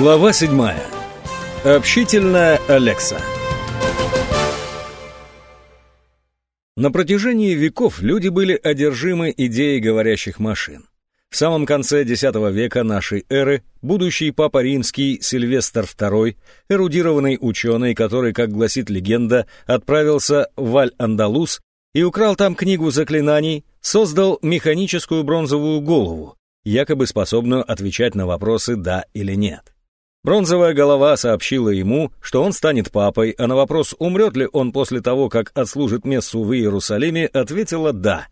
Глава 7. Общительная Алекса. На протяжении веков люди были одержимы идеей говорящих машин. В самом конце X века нашей эры будущий папа римский Сильвестр II, эрудированный ученый, который, как гласит легенда, отправился в Аль-Андалус и украл там книгу заклинаний, создал механическую бронзовую голову, якобы способную отвечать на вопросы «да» или «нет». Бронзовая голова сообщила ему, что он станет папой, а на вопрос, умрет ли он после того, как отслужит мессу в Иерусалиме, ответила «да».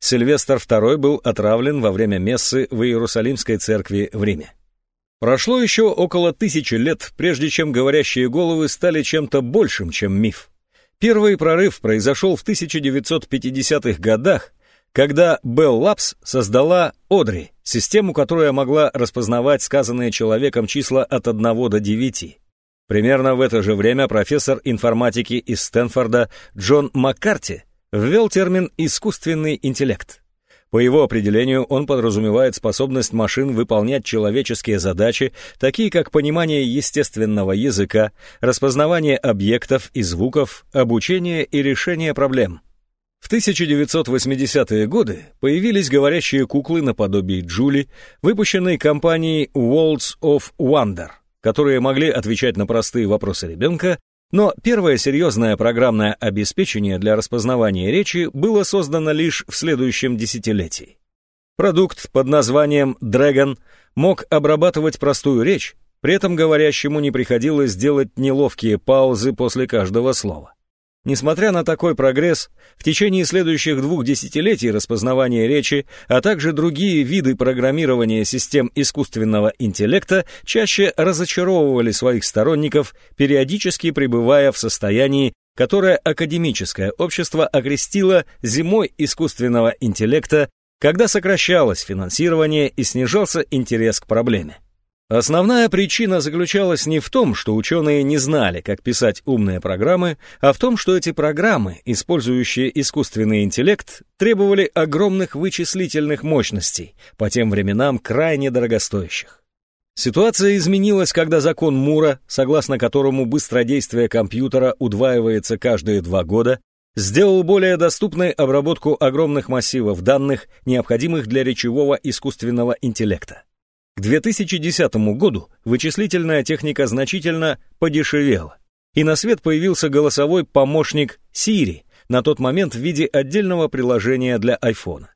Сильвестр II был отравлен во время мессы в Иерусалимской церкви в Риме. Прошло еще около тысячи лет, прежде чем говорящие головы стали чем-то большим, чем миф. Первый прорыв произошел в 1950-х годах, когда Bell Labs создала Одри, систему, которая могла распознавать сказанные человеком числа от 1 до 9. Примерно в это же время профессор информатики из Стэнфорда Джон Маккарти ввел термин «искусственный интеллект». По его определению он подразумевает способность машин выполнять человеческие задачи, такие как понимание естественного языка, распознавание объектов и звуков, обучение и решение проблем – в 1980-е годы появились говорящие куклы наподобие Джули, выпущенные компанией Worlds of Wonder, которые могли отвечать на простые вопросы ребенка, но первое серьезное программное обеспечение для распознавания речи было создано лишь в следующем десятилетии. Продукт под названием Dragon мог обрабатывать простую речь, при этом говорящему не приходилось делать неловкие паузы после каждого слова. Несмотря на такой прогресс, в течение следующих двух десятилетий распознавание речи, а также другие виды программирования систем искусственного интеллекта чаще разочаровывали своих сторонников, периодически пребывая в состоянии, которое академическое общество окрестило «зимой искусственного интеллекта», когда сокращалось финансирование и снижался интерес к проблеме. Основная причина заключалась не в том, что ученые не знали, как писать умные программы, а в том, что эти программы, использующие искусственный интеллект, требовали огромных вычислительных мощностей, по тем временам крайне дорогостоящих. Ситуация изменилась, когда закон Мура, согласно которому быстродействие компьютера удваивается каждые два года, сделал более доступной обработку огромных массивов данных, необходимых для речевого искусственного интеллекта. К 2010 году вычислительная техника значительно подешевела, и на свет появился голосовой помощник Siri, на тот момент в виде отдельного приложения для iPhone.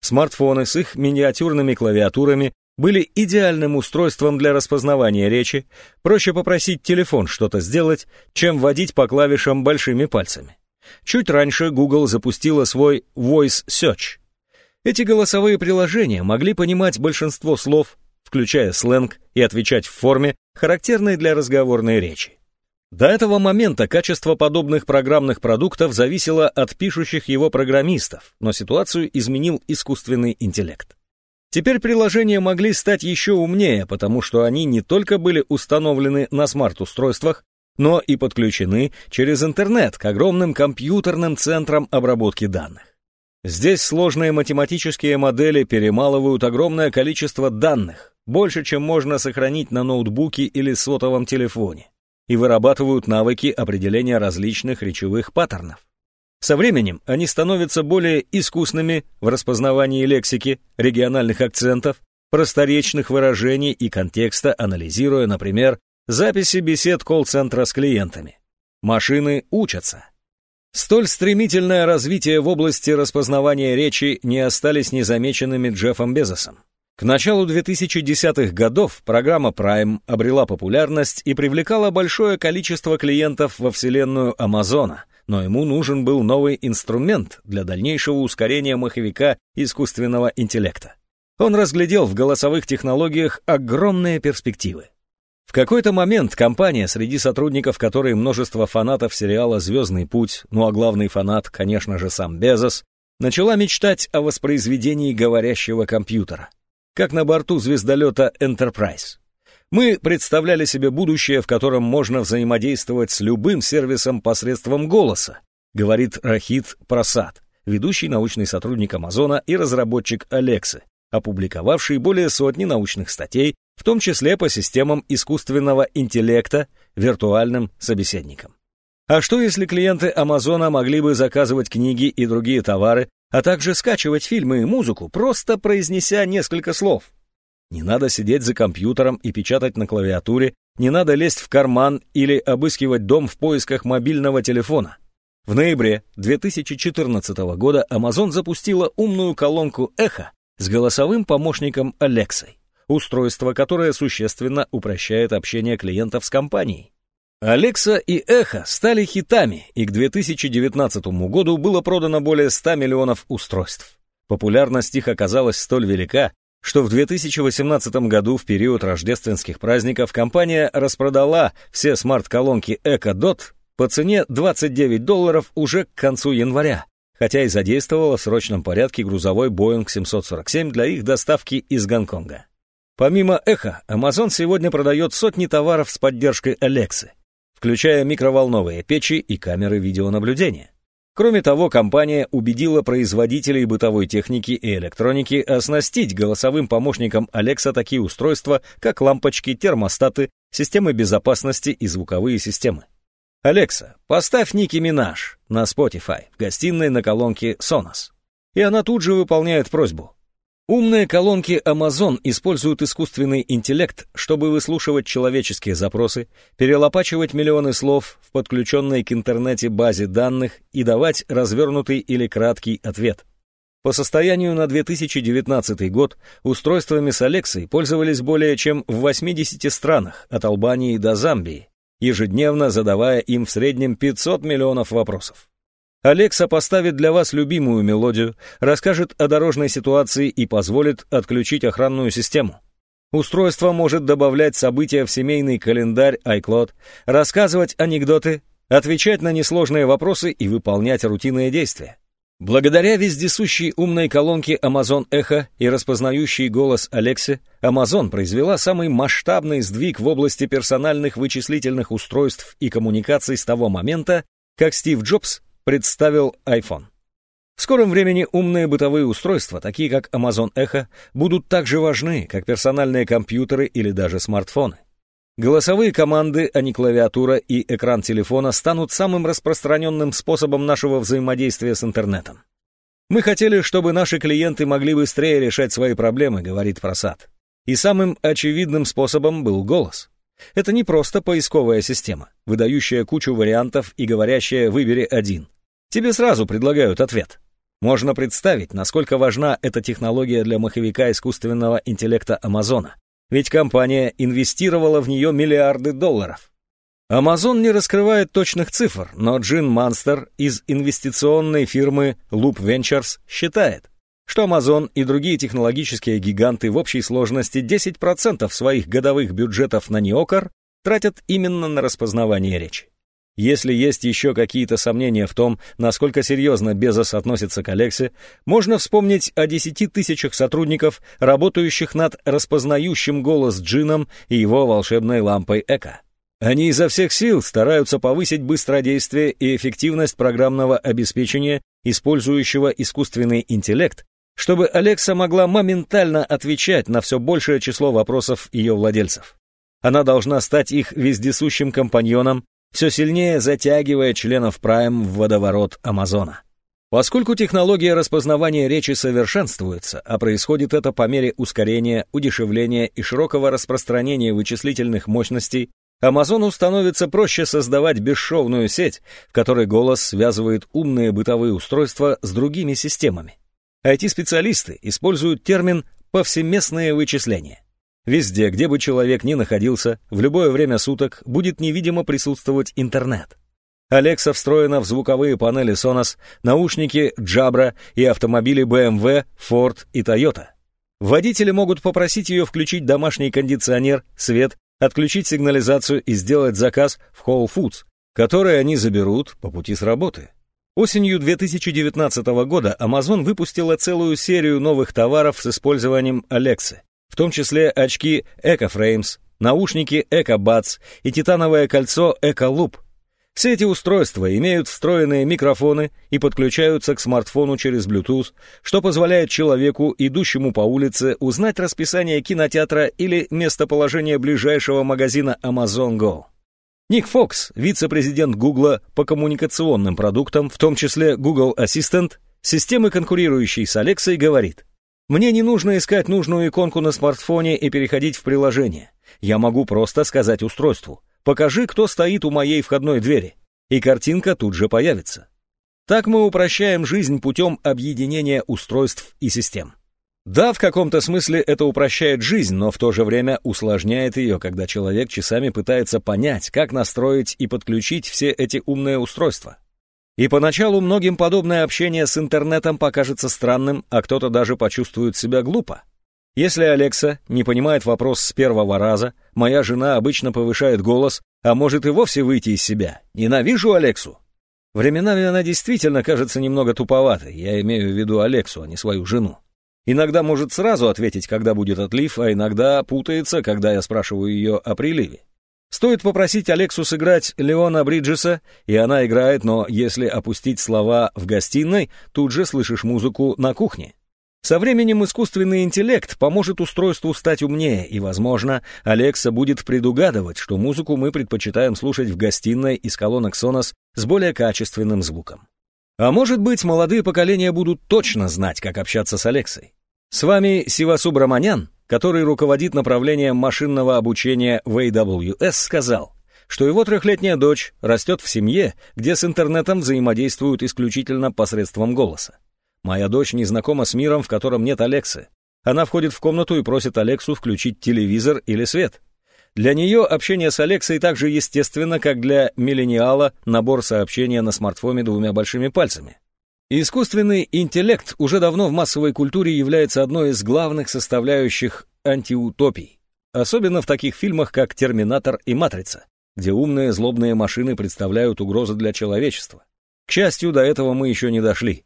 Смартфоны с их миниатюрными клавиатурами были идеальным устройством для распознавания речи, проще попросить телефон что-то сделать, чем водить по клавишам большими пальцами. Чуть раньше Google запустила свой Voice Search. Эти голосовые приложения могли понимать большинство слов, включая сленг, и отвечать в форме, характерной для разговорной речи. До этого момента качество подобных программных продуктов зависело от пишущих его программистов, но ситуацию изменил искусственный интеллект. Теперь приложения могли стать еще умнее, потому что они не только были установлены на смарт-устройствах, но и подключены через интернет к огромным компьютерным центрам обработки данных. Здесь сложные математические модели перемалывают огромное количество данных, больше, чем можно сохранить на ноутбуке или сотовом телефоне, и вырабатывают навыки определения различных речевых паттернов. Со временем они становятся более искусными в распознавании лексики, региональных акцентов, просторечных выражений и контекста, анализируя, например, записи бесед колл-центра с клиентами. Машины учатся. Столь стремительное развитие в области распознавания речи не остались незамеченными Джеффом Безосом. К началу 2010-х годов программа Prime обрела популярность и привлекала большое количество клиентов во вселенную Амазона, но ему нужен был новый инструмент для дальнейшего ускорения маховика искусственного интеллекта. Он разглядел в голосовых технологиях огромные перспективы. В какой-то момент компания, среди сотрудников которой множество фанатов сериала «Звездный путь», ну а главный фанат, конечно же, сам Безос, начала мечтать о воспроизведении говорящего компьютера — как на борту звездолета Enterprise. Мы представляли себе будущее, в котором можно взаимодействовать с любым сервисом посредством голоса, говорит Рахит Прасад, ведущий научный сотрудник Амазона и разработчик Алексы, опубликовавший более сотни научных статей, в том числе по системам искусственного интеллекта, виртуальным собеседникам. А что если клиенты Амазона могли бы заказывать книги и другие товары, а также скачивать фильмы и музыку, просто произнеся несколько слов? Не надо сидеть за компьютером и печатать на клавиатуре, не надо лезть в карман или обыскивать дом в поисках мобильного телефона. В ноябре 2014 года Amazon запустила умную колонку «Эхо» с голосовым помощником Алексой, устройство, которое существенно упрощает общение клиентов с компанией. Алекса и Эхо стали хитами, и к 2019 году было продано более 100 миллионов устройств. Популярность их оказалась столь велика, что в 2018 году в период рождественских праздников компания распродала все смарт-колонки Echo Dot по цене 29 долларов уже к концу января, хотя и задействовала в срочном порядке грузовой Boeing 747 для их доставки из Гонконга. Помимо Echo, Amazon сегодня продает сотни товаров с поддержкой Alexa включая микроволновые печи и камеры видеонаблюдения. Кроме того, компания убедила производителей бытовой техники и электроники оснастить голосовым помощником Alexa такие устройства, как лампочки, термостаты, системы безопасности и звуковые системы. Alexa, поставь Ники Минаж на Spotify в гостиной на колонке Sonos. И она тут же выполняет просьбу. Умные колонки Amazon используют искусственный интеллект, чтобы выслушивать человеческие запросы, перелопачивать миллионы слов в подключенной к интернете базе данных и давать развернутый или краткий ответ. По состоянию на 2019 год устройствами с Алексой пользовались более чем в 80 странах, от Албании до Замбии, ежедневно задавая им в среднем 500 миллионов вопросов. Алекса поставит для вас любимую мелодию, расскажет о дорожной ситуации и позволит отключить охранную систему. Устройство может добавлять события в семейный календарь iCloud, рассказывать анекдоты, отвечать на несложные вопросы и выполнять рутинные действия. Благодаря вездесущей умной колонке Amazon Echo и распознающей голос Алексе, Amazon произвела самый масштабный сдвиг в области персональных вычислительных устройств и коммуникаций с того момента, как Стив Джобс представил iPhone. В скором времени умные бытовые устройства, такие как Amazon Echo, будут так же важны, как персональные компьютеры или даже смартфоны. Голосовые команды, а не клавиатура и экран телефона станут самым распространенным способом нашего взаимодействия с интернетом. Мы хотели, чтобы наши клиенты могли быстрее решать свои проблемы, говорит Просад. И самым очевидным способом был голос. Это не просто поисковая система, выдающая кучу вариантов и говорящая «выбери один». Тебе сразу предлагают ответ. Можно представить, насколько важна эта технология для маховика искусственного интеллекта Амазона. Ведь компания инвестировала в нее миллиарды долларов. Amazon не раскрывает точных цифр, но Джин Манстер из инвестиционной фирмы Loop Ventures считает, что Amazon и другие технологические гиганты в общей сложности 10% своих годовых бюджетов на неокар тратят именно на распознавание речи. Если есть еще какие-то сомнения в том, насколько серьезно Безос относится к Алексе, можно вспомнить о 10 тысячах сотрудников, работающих над распознающим голос Джином и его волшебной лампой Эко. Они изо всех сил стараются повысить быстродействие и эффективность программного обеспечения, использующего искусственный интеллект, чтобы Алекса могла моментально отвечать на все большее число вопросов ее владельцев. Она должна стать их вездесущим компаньоном, все сильнее затягивая членов Prime в водоворот Амазона. Поскольку технология распознавания речи совершенствуется, а происходит это по мере ускорения, удешевления и широкого распространения вычислительных мощностей, Амазону становится проще создавать бесшовную сеть, в которой голос связывает умные бытовые устройства с другими системами. IT-специалисты используют термин «повсеместные вычисления». Везде, где бы человек ни находился, в любое время суток будет невидимо присутствовать интернет. Alexa встроена в звуковые панели Sonos, наушники Jabra и автомобили BMW, Ford и Toyota. Водители могут попросить ее включить домашний кондиционер, свет, отключить сигнализацию и сделать заказ в Whole Foods, который они заберут по пути с работы. Осенью 2019 года Amazon выпустила целую серию новых товаров с использованием Alexa, в том числе очки EcoFrames, наушники EcoBuds и титановое кольцо EcoLoop. Все эти устройства имеют встроенные микрофоны и подключаются к смартфону через Bluetooth, что позволяет человеку, идущему по улице, узнать расписание кинотеатра или местоположение ближайшего магазина Amazon Go. Ник Фокс, вице-президент Google по коммуникационным продуктам, в том числе Google Assistant, системы, конкурирующей с Alexa, говорит, «Мне не нужно искать нужную иконку на смартфоне и переходить в приложение. Я могу просто сказать устройству, покажи, кто стоит у моей входной двери, и картинка тут же появится. Так мы упрощаем жизнь путем объединения устройств и систем. Да, в каком-то смысле это упрощает жизнь, но в то же время усложняет ее, когда человек часами пытается понять, как настроить и подключить все эти умные устройства. И поначалу многим подобное общение с интернетом покажется странным, а кто-то даже почувствует себя глупо. Если Алекса не понимает вопрос с первого раза, моя жена обычно повышает голос, а может и вовсе выйти из себя. Ненавижу Алексу. Временами она действительно кажется немного туповатой, я имею в виду Алексу, а не свою жену. Иногда может сразу ответить, когда будет отлив, а иногда путается, когда я спрашиваю ее о приливе. Стоит попросить Алексу сыграть Леона Бриджеса, и она играет, но если опустить слова в гостиной, тут же слышишь музыку на кухне. Со временем искусственный интеллект поможет устройству стать умнее, и, возможно, Алекса будет предугадывать, что музыку мы предпочитаем слушать в гостиной из колонок Sonos с более качественным звуком. А может быть, молодые поколения будут точно знать, как общаться с Алексой. С вами Сива Субраманян, который руководит направлением машинного обучения в AWS, сказал, что его трехлетняя дочь растет в семье, где с интернетом взаимодействуют исключительно посредством голоса. Моя дочь не знакома с миром, в котором нет Алексы. Она входит в комнату и просит Алексу включить телевизор или свет. Для нее общение с Алексой так же естественно, как для миллениала набор сообщения на смартфоне двумя большими пальцами. Искусственный интеллект уже давно в массовой культуре является одной из главных составляющих антиутопий. Особенно в таких фильмах, как «Терминатор» и «Матрица», где умные злобные машины представляют угрозу для человечества. К счастью, до этого мы еще не дошли.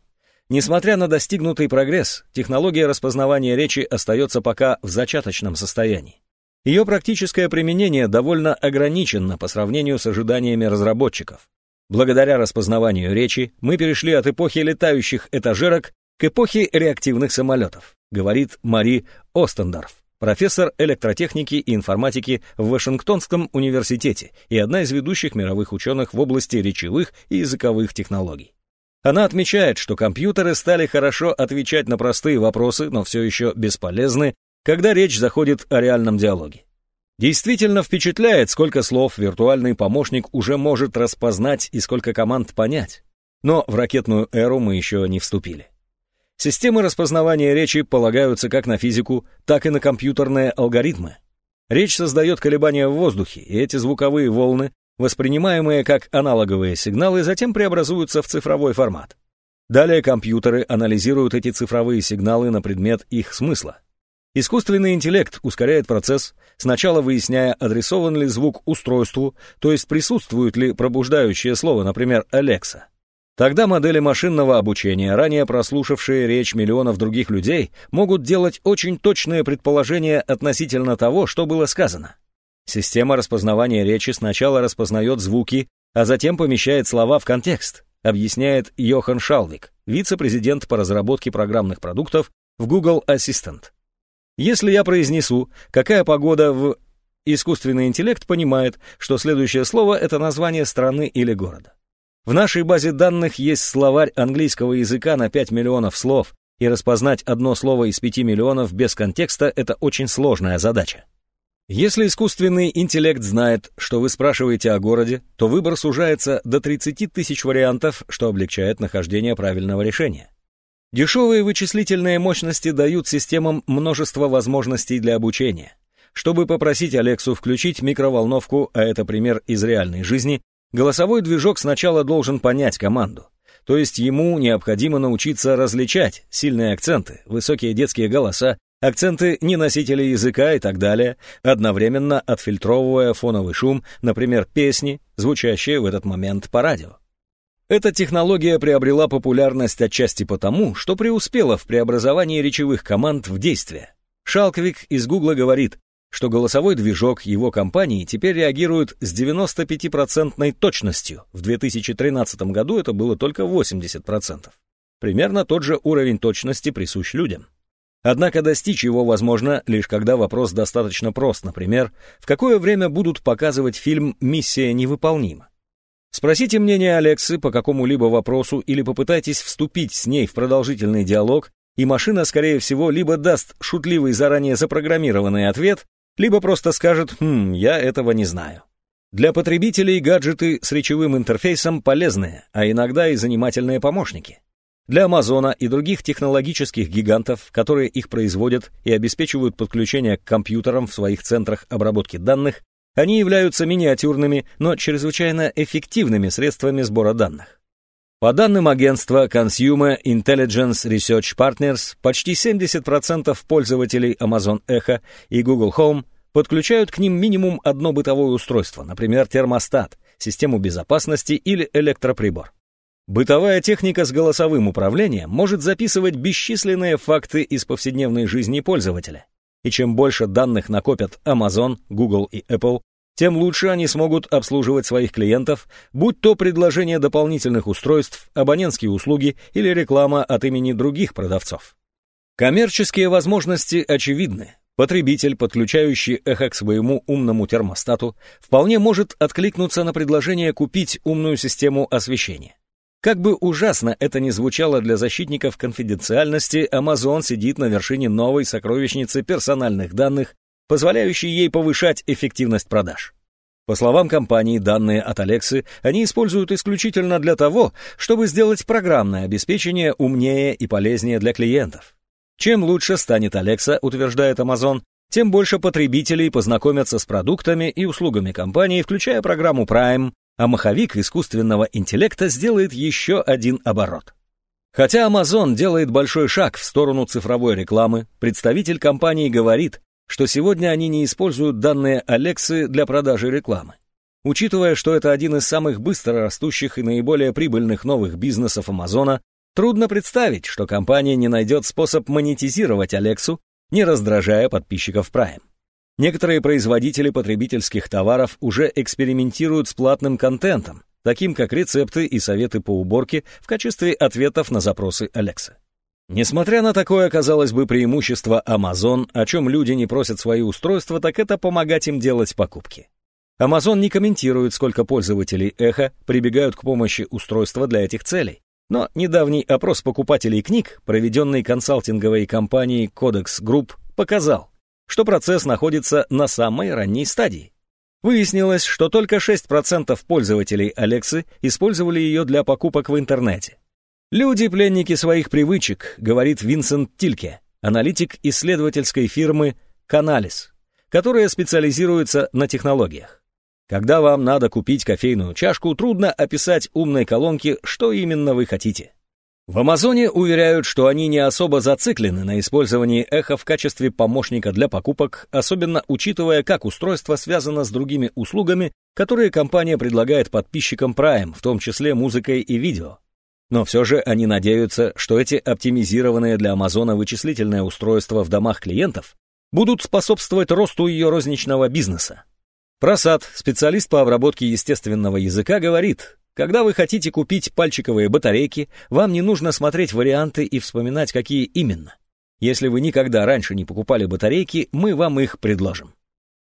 Несмотря на достигнутый прогресс, технология распознавания речи остается пока в зачаточном состоянии. Ее практическое применение довольно ограничено по сравнению с ожиданиями разработчиков. Благодаря распознаванию речи мы перешли от эпохи летающих этажерок к эпохе реактивных самолетов, говорит Мари Остендорф, профессор электротехники и информатики в Вашингтонском университете и одна из ведущих мировых ученых в области речевых и языковых технологий. Она отмечает, что компьютеры стали хорошо отвечать на простые вопросы, но все еще бесполезны когда речь заходит о реальном диалоге. Действительно впечатляет, сколько слов виртуальный помощник уже может распознать и сколько команд понять. Но в ракетную эру мы еще не вступили. Системы распознавания речи полагаются как на физику, так и на компьютерные алгоритмы. Речь создает колебания в воздухе, и эти звуковые волны, воспринимаемые как аналоговые сигналы, затем преобразуются в цифровой формат. Далее компьютеры анализируют эти цифровые сигналы на предмет их смысла. Искусственный интеллект ускоряет процесс, сначала выясняя, адресован ли звук устройству, то есть присутствует ли пробуждающее слово, например, «Алекса». Тогда модели машинного обучения, ранее прослушавшие речь миллионов других людей, могут делать очень точные предположения относительно того, что было сказано. Система распознавания речи сначала распознает звуки, а затем помещает слова в контекст, объясняет Йохан Шалвик, вице-президент по разработке программных продуктов в Google Assistant. Если я произнесу, какая погода в... Искусственный интеллект понимает, что следующее слово — это название страны или города. В нашей базе данных есть словарь английского языка на 5 миллионов слов, и распознать одно слово из 5 миллионов без контекста — это очень сложная задача. Если искусственный интеллект знает, что вы спрашиваете о городе, то выбор сужается до 30 тысяч вариантов, что облегчает нахождение правильного решения. Дешевые вычислительные мощности дают системам множество возможностей для обучения. Чтобы попросить Алексу включить микроволновку, а это пример из реальной жизни, голосовой движок сначала должен понять команду. То есть ему необходимо научиться различать сильные акценты, высокие детские голоса, акценты неносителей языка и так далее, одновременно отфильтровывая фоновый шум, например, песни, звучащие в этот момент по радио. Эта технология приобрела популярность отчасти потому, что преуспела в преобразовании речевых команд в действие. Шалквик из Гугла говорит, что голосовой движок его компании теперь реагирует с 95% точностью. В 2013 году это было только 80%. Примерно тот же уровень точности присущ людям. Однако достичь его возможно лишь когда вопрос достаточно прост, например, в какое время будут показывать фильм «Миссия невыполнима». Спросите мнение Алексы по какому-либо вопросу или попытайтесь вступить с ней в продолжительный диалог, и машина, скорее всего, либо даст шутливый заранее запрограммированный ответ, либо просто скажет «Хм, я этого не знаю». Для потребителей гаджеты с речевым интерфейсом полезные, а иногда и занимательные помощники. Для Амазона и других технологических гигантов, которые их производят и обеспечивают подключение к компьютерам в своих центрах обработки данных, они являются миниатюрными, но чрезвычайно эффективными средствами сбора данных. По данным агентства Consumer Intelligence Research Partners, почти 70% пользователей Amazon Echo и Google Home подключают к ним минимум одно бытовое устройство, например, термостат, систему безопасности или электроприбор. Бытовая техника с голосовым управлением может записывать бесчисленные факты из повседневной жизни пользователя. И чем больше данных накопят Amazon, Google и Apple, тем лучше они смогут обслуживать своих клиентов, будь то предложение дополнительных устройств, абонентские услуги или реклама от имени других продавцов. Коммерческие возможности очевидны. Потребитель, подключающий эхо к своему умному термостату, вполне может откликнуться на предложение купить умную систему освещения. Как бы ужасно это ни звучало для защитников конфиденциальности, Amazon сидит на вершине новой сокровищницы персональных данных, позволяющей ей повышать эффективность продаж. По словам компании, данные от Алексы они используют исключительно для того, чтобы сделать программное обеспечение умнее и полезнее для клиентов. Чем лучше станет Алекса, утверждает Amazon, тем больше потребителей познакомятся с продуктами и услугами компании, включая программу Prime, а маховик искусственного интеллекта сделает еще один оборот. Хотя Amazon делает большой шаг в сторону цифровой рекламы, представитель компании говорит, что сегодня они не используют данные Алексы для продажи рекламы. Учитывая, что это один из самых быстро растущих и наиболее прибыльных новых бизнесов Амазона, трудно представить, что компания не найдет способ монетизировать Алексу, не раздражая подписчиков Prime. Некоторые производители потребительских товаров уже экспериментируют с платным контентом, таким как рецепты и советы по уборке в качестве ответов на запросы Alexa. Несмотря на такое, казалось бы, преимущество Amazon, о чем люди не просят свои устройства, так это помогать им делать покупки. Amazon не комментирует, сколько пользователей Эхо прибегают к помощи устройства для этих целей. Но недавний опрос покупателей книг, проведенный консалтинговой компанией Codex Group, показал, что процесс находится на самой ранней стадии. Выяснилось, что только 6% пользователей Алексы использовали ее для покупок в интернете. «Люди – пленники своих привычек», говорит Винсент Тильке, аналитик исследовательской фирмы «Каналис», которая специализируется на технологиях. Когда вам надо купить кофейную чашку, трудно описать умной колонке, что именно вы хотите. В Амазоне уверяют, что они не особо зациклены на использовании эхо в качестве помощника для покупок, особенно учитывая, как устройство связано с другими услугами, которые компания предлагает подписчикам Prime, в том числе музыкой и видео. Но все же они надеются, что эти оптимизированные для Амазона вычислительные устройства в домах клиентов будут способствовать росту ее розничного бизнеса. Просад, специалист по обработке естественного языка, говорит, когда вы хотите купить пальчиковые батарейки, вам не нужно смотреть варианты и вспоминать, какие именно. Если вы никогда раньше не покупали батарейки, мы вам их предложим.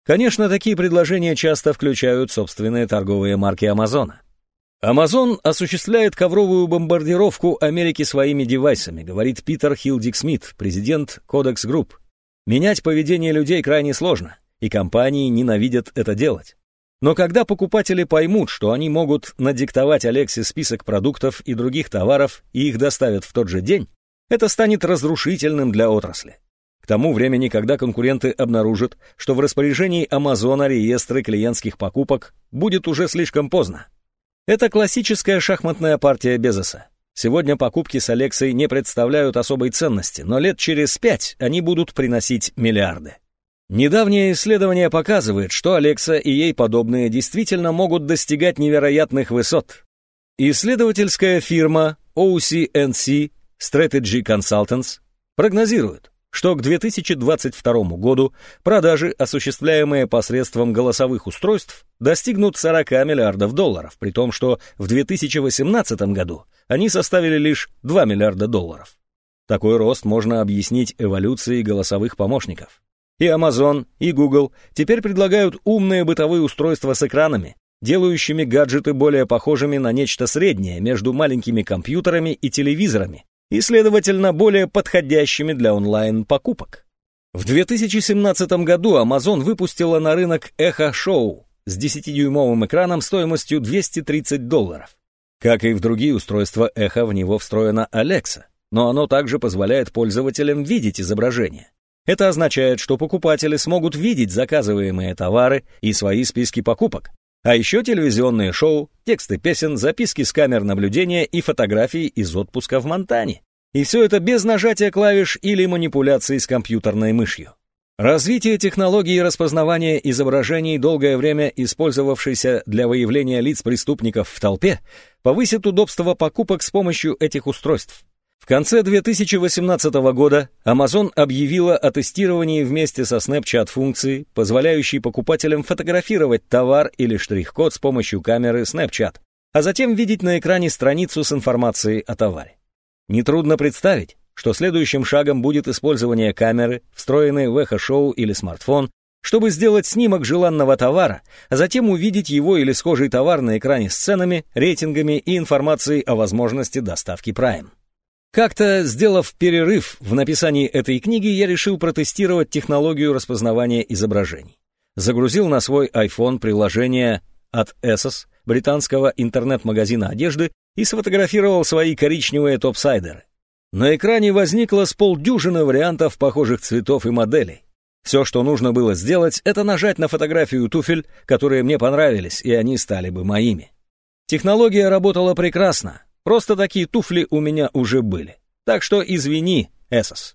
Конечно, такие предложения часто включают собственные торговые марки Амазона. Amazon осуществляет ковровую бомбардировку Америки своими девайсами, говорит Питер Хилдик Смит, президент Codex Group. Менять поведение людей крайне сложно, и компании ненавидят это делать. Но когда покупатели поймут, что они могут надиктовать Алексе список продуктов и других товаров и их доставят в тот же день, это станет разрушительным для отрасли. К тому времени, когда конкуренты обнаружат, что в распоряжении Амазона реестры клиентских покупок, будет уже слишком поздно. Это классическая шахматная партия Безоса. Сегодня покупки с Алексой не представляют особой ценности, но лет через пять они будут приносить миллиарды. Недавнее исследование показывает, что Алекса и ей подобные действительно могут достигать невероятных высот. Исследовательская фирма OCNC Strategy Consultants прогнозирует, что к 2022 году продажи, осуществляемые посредством голосовых устройств, достигнут 40 миллиардов долларов, при том, что в 2018 году они составили лишь 2 миллиарда долларов. Такой рост можно объяснить эволюцией голосовых помощников. И Amazon, и Google теперь предлагают умные бытовые устройства с экранами, делающими гаджеты более похожими на нечто среднее между маленькими компьютерами и телевизорами, и, следовательно, более подходящими для онлайн-покупок. В 2017 году Amazon выпустила на рынок Echo Show с 10-дюймовым экраном стоимостью 230 долларов. Как и в другие устройства Echo, в него встроена Alexa, но оно также позволяет пользователям видеть изображение. Это означает, что покупатели смогут видеть заказываемые товары и свои списки покупок, а еще телевизионные шоу, тексты песен, записки с камер наблюдения и фотографии из отпуска в Монтане. И все это без нажатия клавиш или манипуляции с компьютерной мышью. Развитие технологии распознавания изображений, долгое время использовавшейся для выявления лиц преступников в толпе, повысит удобство покупок с помощью этих устройств. В конце 2018 года Amazon объявила о тестировании вместе со Snapchat функции, позволяющей покупателям фотографировать товар или штрих-код с помощью камеры Snapchat, а затем видеть на экране страницу с информацией о товаре. Нетрудно представить, что следующим шагом будет использование камеры, встроенной в эхо-шоу или смартфон, чтобы сделать снимок желанного товара, а затем увидеть его или схожий товар на экране с ценами, рейтингами и информацией о возможности доставки Prime. Как-то, сделав перерыв в написании этой книги, я решил протестировать технологию распознавания изображений. Загрузил на свой iPhone приложение от Essos, британского интернет-магазина одежды, и сфотографировал свои коричневые топсайдеры. На экране возникло с полдюжины вариантов похожих цветов и моделей. Все, что нужно было сделать, это нажать на фотографию туфель, которые мне понравились, и они стали бы моими. Технология работала прекрасно, Просто такие туфли у меня уже были. Так что извини, Эсос.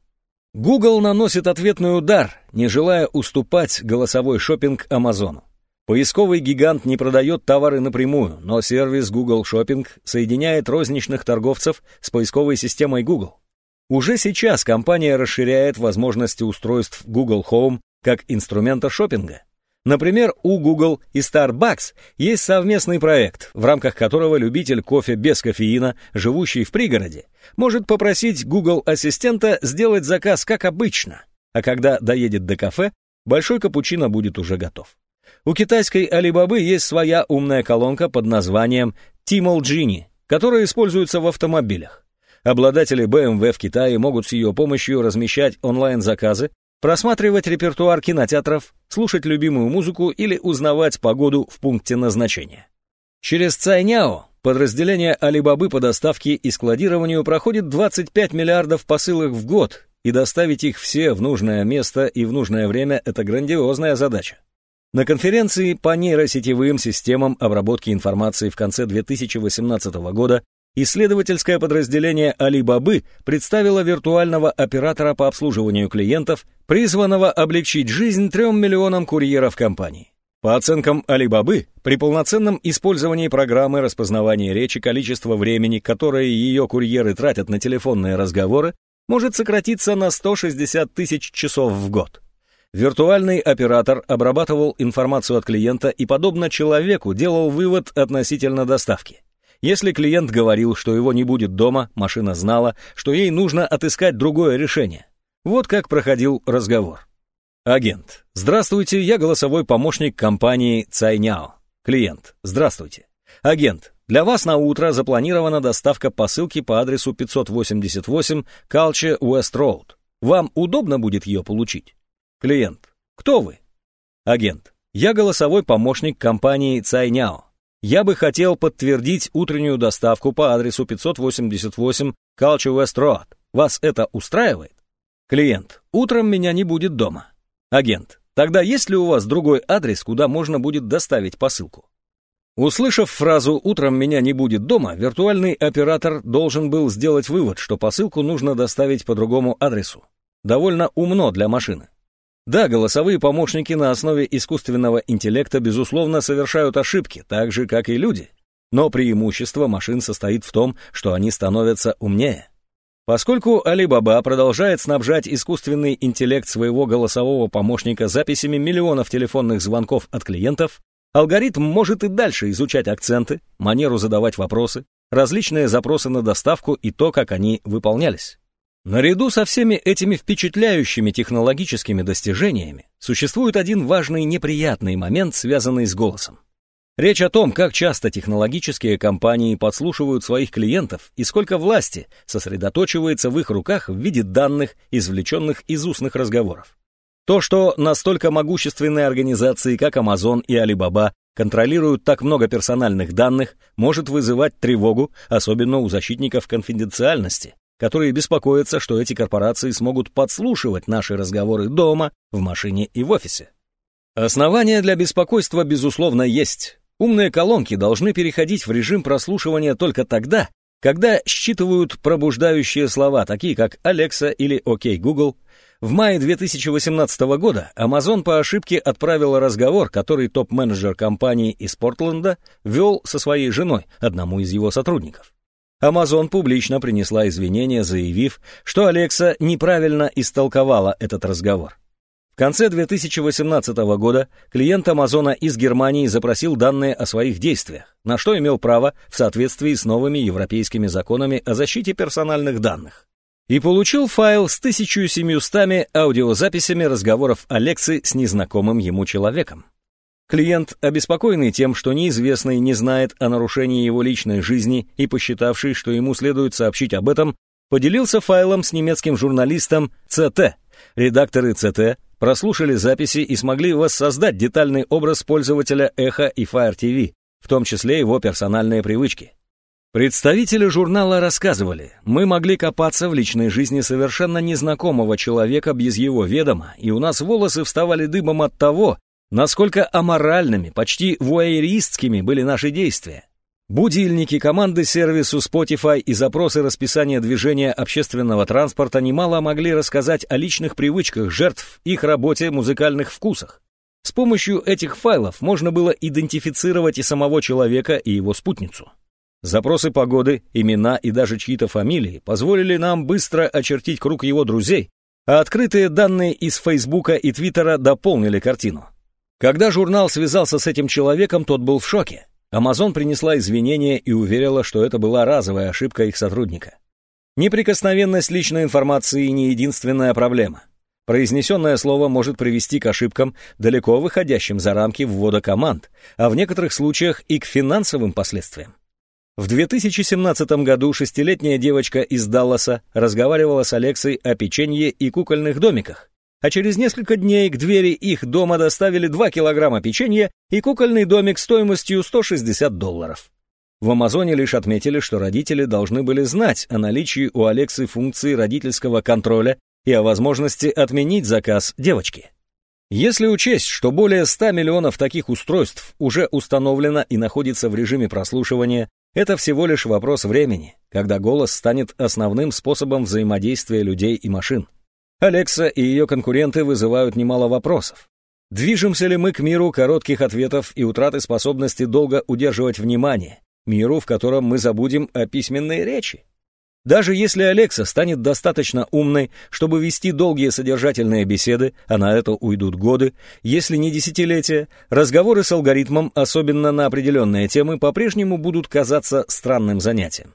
Google наносит ответный удар, не желая уступать голосовой шопинг Амазону. Поисковый гигант не продает товары напрямую, но сервис Google Shopping соединяет розничных торговцев с поисковой системой Google. Уже сейчас компания расширяет возможности устройств Google Home как инструмента шопинга. Например, у Google и Starbucks есть совместный проект, в рамках которого любитель кофе без кофеина, живущий в пригороде, может попросить Google ассистента сделать заказ как обычно, а когда доедет до кафе, большой капучино будет уже готов. У китайской Alibaba есть своя умная колонка под названием Tmall Genie, которая используется в автомобилях. Обладатели BMW в Китае могут с ее помощью размещать онлайн-заказы просматривать репертуар кинотеатров, слушать любимую музыку или узнавать погоду в пункте назначения. Через Цайняо подразделение Алибабы по доставке и складированию проходит 25 миллиардов посылок в год, и доставить их все в нужное место и в нужное время – это грандиозная задача. На конференции по нейросетевым системам обработки информации в конце 2018 года исследовательское подразделение Алибабы представило виртуального оператора по обслуживанию клиентов, призванного облегчить жизнь трем миллионам курьеров компании. По оценкам Алибабы, при полноценном использовании программы распознавания речи количество времени, которое ее курьеры тратят на телефонные разговоры, может сократиться на 160 тысяч часов в год. Виртуальный оператор обрабатывал информацию от клиента и, подобно человеку, делал вывод относительно доставки. Если клиент говорил, что его не будет дома, машина знала, что ей нужно отыскать другое решение. Вот как проходил разговор. Агент. Здравствуйте, я голосовой помощник компании Цайняо. Клиент. Здравствуйте. Агент. Для вас на утро запланирована доставка посылки по адресу 588 Culture West Road. Вам удобно будет ее получить? Клиент. Кто вы? Агент. Я голосовой помощник компании Цайняо. Я бы хотел подтвердить утреннюю доставку по адресу 588 Culture West Road. Вас это устраивает? Клиент. Утром меня не будет дома. Агент. Тогда есть ли у вас другой адрес, куда можно будет доставить посылку? Услышав фразу «утром меня не будет дома», виртуальный оператор должен был сделать вывод, что посылку нужно доставить по другому адресу. Довольно умно для машины. Да, голосовые помощники на основе искусственного интеллекта, безусловно, совершают ошибки, так же, как и люди. Но преимущество машин состоит в том, что они становятся умнее. Поскольку Alibaba продолжает снабжать искусственный интеллект своего голосового помощника записями миллионов телефонных звонков от клиентов, алгоритм может и дальше изучать акценты, манеру задавать вопросы, различные запросы на доставку и то, как они выполнялись. Наряду со всеми этими впечатляющими технологическими достижениями существует один важный неприятный момент, связанный с голосом. Речь о том, как часто технологические компании подслушивают своих клиентов и сколько власти сосредоточивается в их руках в виде данных, извлеченных из устных разговоров. То, что настолько могущественные организации, как Amazon и Alibaba, контролируют так много персональных данных, может вызывать тревогу, особенно у защитников конфиденциальности, которые беспокоятся, что эти корпорации смогут подслушивать наши разговоры дома, в машине и в офисе. Основания для беспокойства, безусловно, есть. Умные колонки должны переходить в режим прослушивания только тогда, когда считывают пробуждающие слова, такие как «Алекса» или «Окей, Google». В мае 2018 года Amazon по ошибке отправил разговор, который топ-менеджер компании из Портленда вел со своей женой, одному из его сотрудников. Amazon публично принесла извинения, заявив, что Алекса неправильно истолковала этот разговор. В конце 2018 года клиент Амазона из Германии запросил данные о своих действиях, на что имел право в соответствии с новыми европейскими законами о защите персональных данных. И получил файл с 1700 аудиозаписями разговоров Алексы с незнакомым ему человеком. Клиент, обеспокоенный тем, что неизвестный не знает о нарушении его личной жизни и посчитавший, что ему следует сообщить об этом, поделился файлом с немецким журналистом ЦТ. Редакторы ЦТ прослушали записи и смогли воссоздать детальный образ пользователя Эхо и Fire TV, в том числе его персональные привычки. Представители журнала рассказывали, мы могли копаться в личной жизни совершенно незнакомого человека без его ведома, и у нас волосы вставали дыбом от того, насколько аморальными, почти вуайеристскими были наши действия. Будильники команды сервису Spotify и запросы расписания движения общественного транспорта немало могли рассказать о личных привычках жертв, их работе, музыкальных вкусах. С помощью этих файлов можно было идентифицировать и самого человека, и его спутницу. Запросы погоды, имена и даже чьи-то фамилии позволили нам быстро очертить круг его друзей, а открытые данные из Фейсбука и Твиттера дополнили картину. Когда журнал связался с этим человеком, тот был в шоке. Amazon принесла извинения и уверила, что это была разовая ошибка их сотрудника. Неприкосновенность личной информации не единственная проблема. Произнесенное слово может привести к ошибкам, далеко выходящим за рамки ввода команд, а в некоторых случаях и к финансовым последствиям. В 2017 году шестилетняя девочка из Далласа разговаривала с Алексой о печенье и кукольных домиках а через несколько дней к двери их дома доставили 2 килограмма печенья и кукольный домик стоимостью 160 долларов. В Амазоне лишь отметили, что родители должны были знать о наличии у Алексы функции родительского контроля и о возможности отменить заказ девочки. Если учесть, что более 100 миллионов таких устройств уже установлено и находится в режиме прослушивания, это всего лишь вопрос времени, когда голос станет основным способом взаимодействия людей и машин. Алекса и ее конкуренты вызывают немало вопросов. Движемся ли мы к миру коротких ответов и утраты способности долго удерживать внимание, миру, в котором мы забудем о письменной речи? Даже если Алекса станет достаточно умной, чтобы вести долгие содержательные беседы, а на это уйдут годы, если не десятилетия, разговоры с алгоритмом, особенно на определенные темы, по-прежнему будут казаться странным занятием.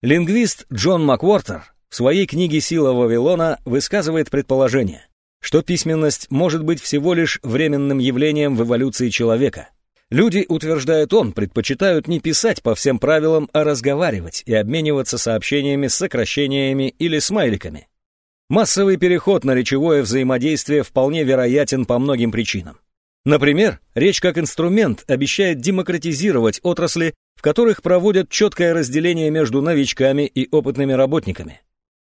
Лингвист Джон Маквортер в своей книге «Сила Вавилона» высказывает предположение, что письменность может быть всего лишь временным явлением в эволюции человека. Люди, утверждает он, предпочитают не писать по всем правилам, а разговаривать и обмениваться сообщениями с сокращениями или смайликами. Массовый переход на речевое взаимодействие вполне вероятен по многим причинам. Например, речь как инструмент обещает демократизировать отрасли, в которых проводят четкое разделение между новичками и опытными работниками.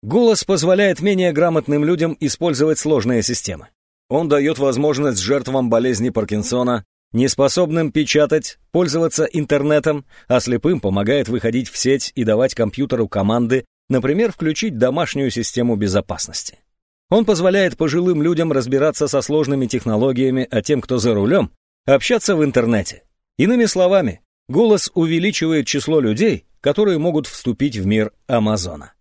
Голос позволяет менее грамотным людям использовать сложные системы. Он дает возможность жертвам болезни Паркинсона, неспособным печатать, пользоваться интернетом, а слепым помогает выходить в сеть и давать компьютеру команды, например, включить домашнюю систему безопасности. Он позволяет пожилым людям разбираться со сложными технологиями, а тем, кто за рулем, общаться в интернете. Иными словами, голос увеличивает число людей, которые могут вступить в мир Амазона.